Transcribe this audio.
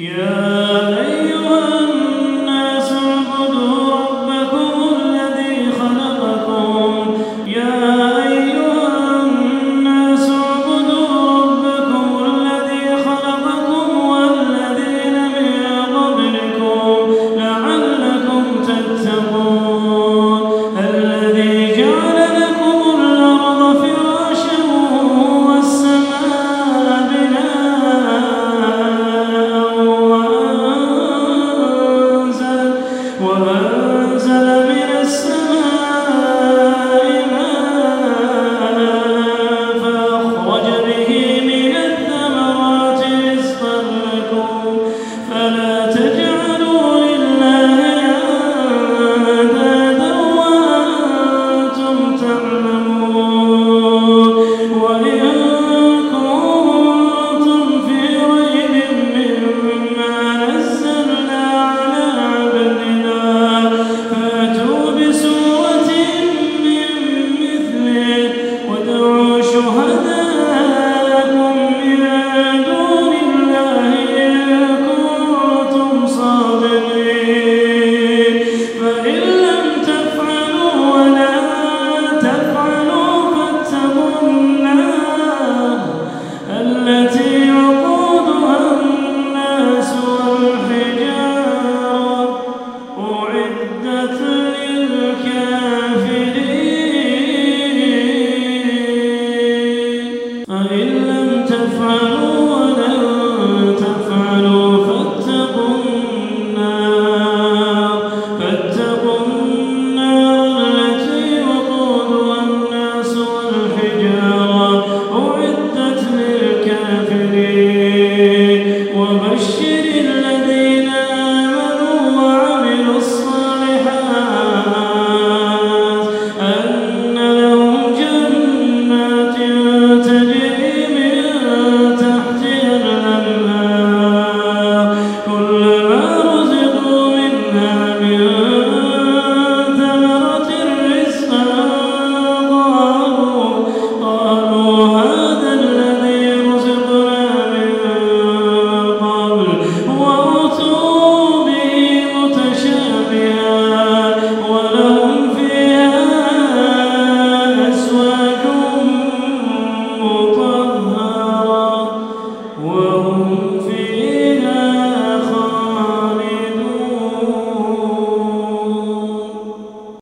يا أنزل من السماء. your heart.